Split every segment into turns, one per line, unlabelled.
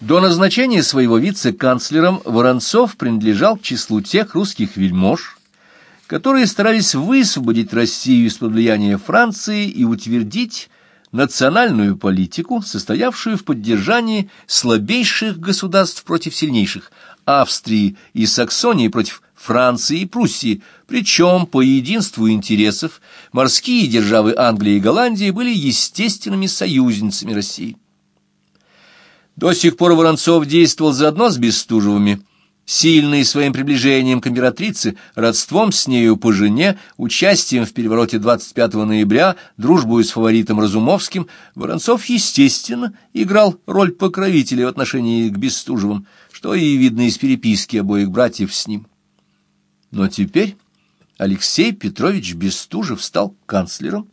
До назначения своего вице-канцлером Воронцов принадлежал к числу тех русских вельмож, которые старались высвободить Россию из-под влияния Франции и утвердить национальную политику, состоявшую в поддержании слабейших государств против сильнейших – Австрии и Саксонии против Франции и Пруссии, причем по единству интересов морские державы Англии и Голландии были естественными союзницами России. До сих пор Воронцов действовал заодно с Бестужевыми, сильный своим приближением к императрице, родством с нею по жене, участием в перевороте 25 ноября, дружбой с фаворитом Разумовским, Воронцов, естественно, играл роль покровителя в отношении к Бестужевым, что и видно из переписки обоих братьев с ним. Но теперь Алексей Петрович Бестужев стал канцлером,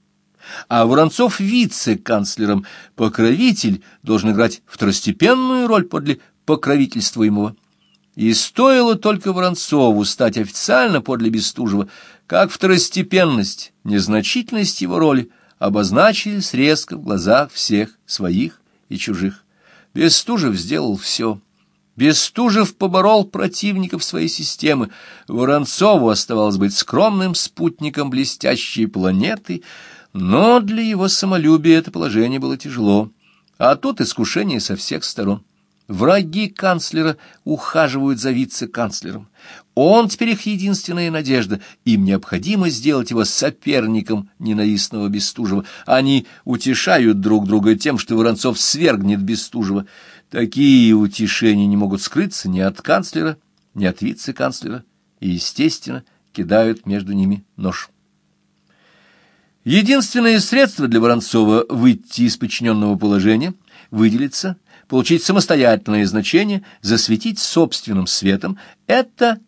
а Воронцов вице-канцлером. Покровитель должен играть второстепенную роль подле покровительствуемого. И стоило только Воронцову стать официально подле Бестужева, как второстепенность, незначительность его роли обозначились резко в глазах всех своих и чужих. Бестужев сделал все — Бестужев поборол противников своей системы. Воронцову оставалось быть скромным спутником блестящей планеты, но для его самолюбия это положение было тяжело. А тут искушение со всех сторон. Враги канцлера ухаживают за вице-канцлером. Он теперь их единственная надежда. Им необходимо сделать его соперником ненавистного Бестужева. Они утешают друг друга тем, что Воронцов свергнет Бестужева. Такие утешения не могут скрыться ни от канцлера, ни от вице-канцлера, и, естественно, кидают между ними нож. Единственное средство для Воронцова выйти из подчиненного положения, выделиться, получить самостоятельное значение, засветить собственным светом — это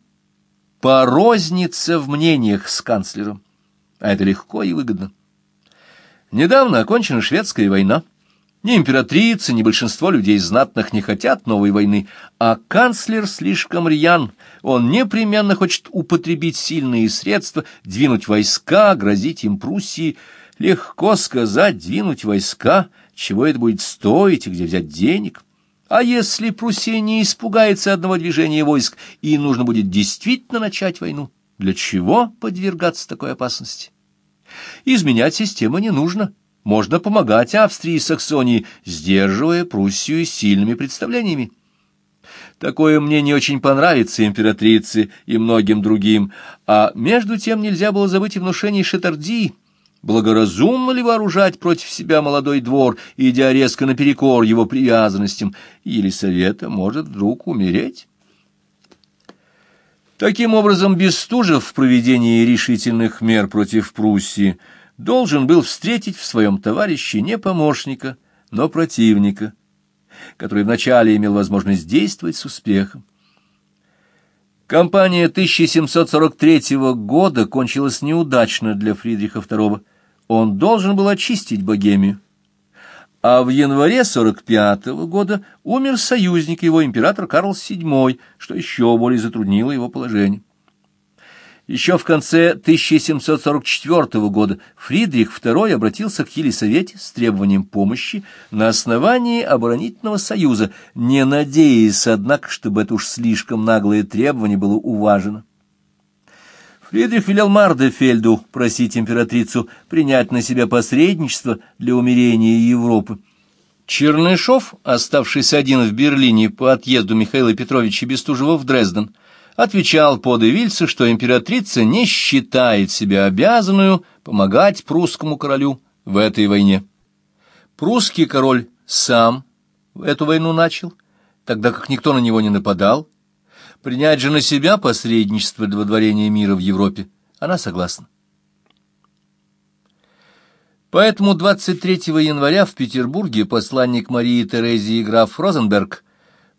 порозниться в мнениях с канцлером. А это легко и выгодно. Недавно окончена шведская война. Ни императрица, ни большинство людей знатных не хотят новой войны, а канцлер слишком рьян. Он непременно хочет употребить сильные средства, двинуть войска, грозить им Пруссии. Легко сказать, двинуть войска, чего это будет стоить и где взять денег. А если Пруссия не испугается одного движения войск, и нужно будет действительно начать войну, для чего подвергаться такой опасности? Изменять систему не нужно можно помогать Австрии и Саксонии, сдерживая Пруссию сильными представлениями. Такое мне не очень понравится императрице и многим другим, а между тем нельзя было забыть и внушение Шетарди. Благоразумно ли вооружать против себя молодой двор, идя резко наперекор его привязанностям, или совета может вдруг умереть? Таким образом, Бестужев в проведении решительных мер против Пруссии – должен был встретить в своем товарище не помощника, но противника, который вначале имел возможность действовать с успехом. Кампания 1743 года кончилась неудачно для Фридриха II. Он должен был очистить Богемию. А в январе 45 года умер союзник его, император Карл VII, что еще более затруднило его положение. Еще в конце 1744 года Фридрих II обратился к Елисавете с требованием помощи на основании оборонительного союза, не надеясь, однако, чтобы это уж слишком наглое требование было уважено. Фридрих велел Мардефельду просить императрицу принять на себя посредничество для умирения Европы. Чернышов, оставшийся один в Берлине по отъезду Михаила Петровича Бестужева в Дрезден, отвечал Подевильцу, что императрица не считает себя обязанную помогать прусскому королю в этой войне. Прусский король сам эту войну начал, тогда как никто на него не нападал. Принять же на себя посредничество для водворения мира в Европе она согласна. Поэтому 23 января в Петербурге посланник Марии Терезии граф Розенберг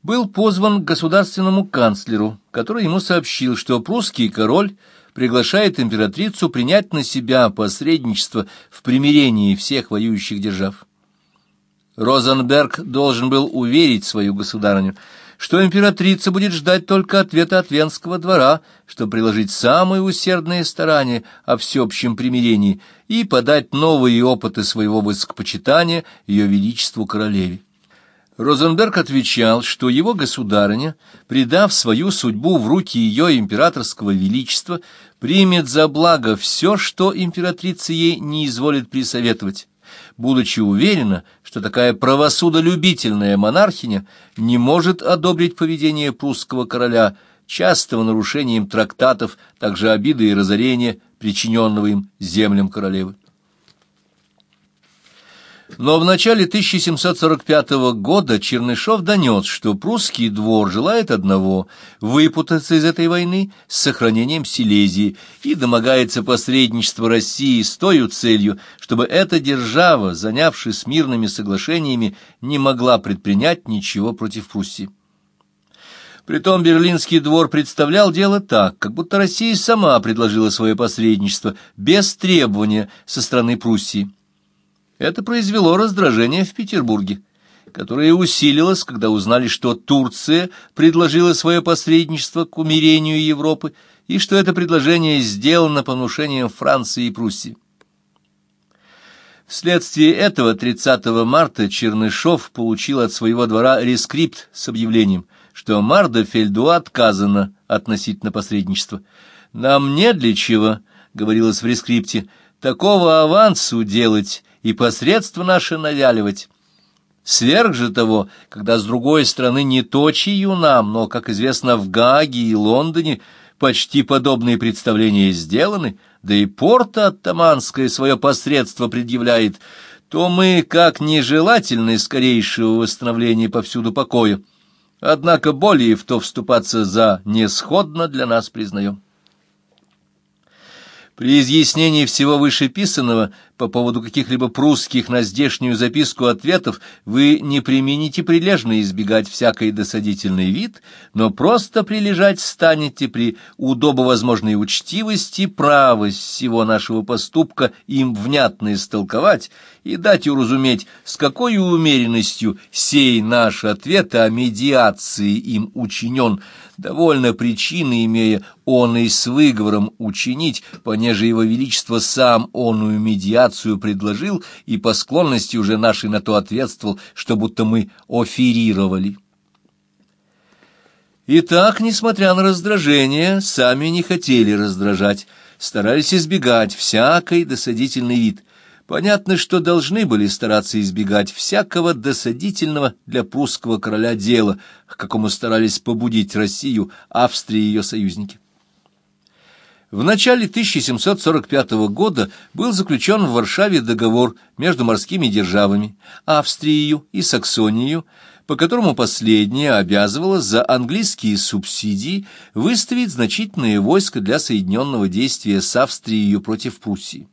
был позван к государственному канцлеру, который ему сообщил, что прусский король приглашает императрицу принять на себя посредничество в примирении всех воюющих держав. Розенберг должен был уверить свою государыню, что императрица будет ждать только ответа от Венского двора, чтобы приложить самые усердные старания о всеобщем примирении и подать новые опыты своего высокопочитания ее величеству королеве. Розенберг отвечал, что его государыня, предав свою судьбу в руки ее императорского величества, примет за благо все, что императрица ей не изволит присоветовать, будучи уверена, что такая правосудолюбительная монархиня не может одобрить поведение прусского короля, частого нарушением трактатов, также обиды и разорения, причиненного им землям королевы. Но в начале 1745 года Чернышов донес, что прусский двор желает одного – выпутаться из этой войны с сохранением Силезии и домогается посредничества России с той целью, чтобы эта держава, занявшись мирными соглашениями, не могла предпринять ничего против Пруссии. Притом Берлинский двор представлял дело так, как будто Россия сама предложила свое посредничество без требования со стороны Пруссии. Это произвело раздражение в Петербурге, которое усилилось, когда узнали, что Турция предложила свое посредничество к умирению Европы и что это предложение сделано по внушениям Франции и Пруссии. Вследствие этого 30 марта Чернышов получил от своего двора рескрипт с объявлением, что Мардефельду отказано относительно посредничества. «Нам не для чего», — говорилось в рескрипте, — «такого авансу делать и посредства наши навяливать. Сверх же того, когда с другой стороны не то чью нам, но, как известно, в Гааге и Лондоне почти подобные представления сделаны, да и порта оттаманское свое посредство предъявляет, то мы, как нежелательны скорейшего восстановления повсюду покоя, однако более в то вступаться за несходно для нас признаем. При изъяснении всего вышеписанного по поводу каких-либо прусских на здешнюю записку ответов вы не примените прилежно избегать всякой досадительный вид, но просто прилежать станете при удобовозможной учтивости правость всего нашего поступка им внятно истолковать и дать уразуметь, с какой умеренностью сей наш ответ о медиации им учинен, довольно причины имея он и с выговором учинить, понеже его величество сам онную медиацию предложил и по склонности уже нашей на то ответствовал, что будто мы оферировали. Итак, несмотря на раздражение, сами не хотели раздражать, старались избегать всякой досадительный вид, Понятно, что должны были стараться избегать всякого досадительного для прусского короля дела, к какому старались побудить Россию, Австрия и ее союзники. В начале 1745 года был заключен в Варшаве договор между морскими державами, Австрией и Саксонией, по которому последняя обязывала за английские субсидии выставить значительные войска для соединенного действия с Австрией против Пруссии.